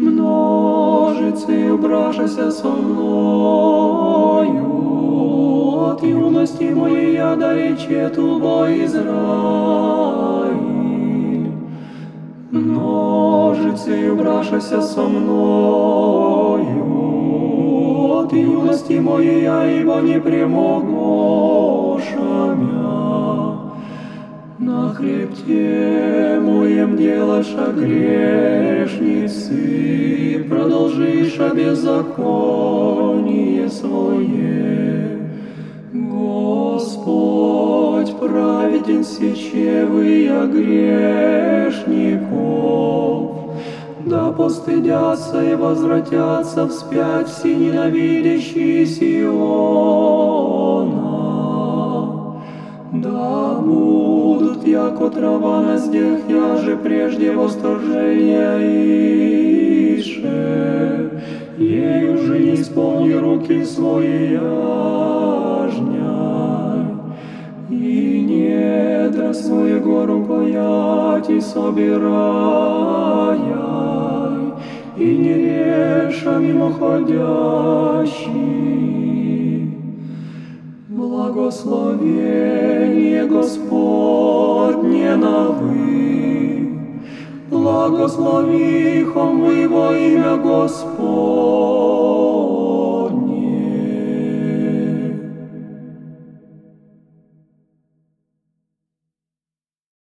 Множицею бражася со мною, от юности моей я дарече тубо Израиль. Множицею брашася со мною, от юности моей я, ибо не премогоша На хребте моем делаша грешницы, продолжиша беззаконие свое. Господь праведен сечевый я грешников, да постыдятся и возвратятся вспять все ненавидящие Сиона. Да будут, яко трава на здех, я же прежде восторжения ише, ею же не исполни руки свои яжня, и недра своего рукоять и собирая, и не реша мимоходящий. Благословение Господне благослови мы во имя Господне.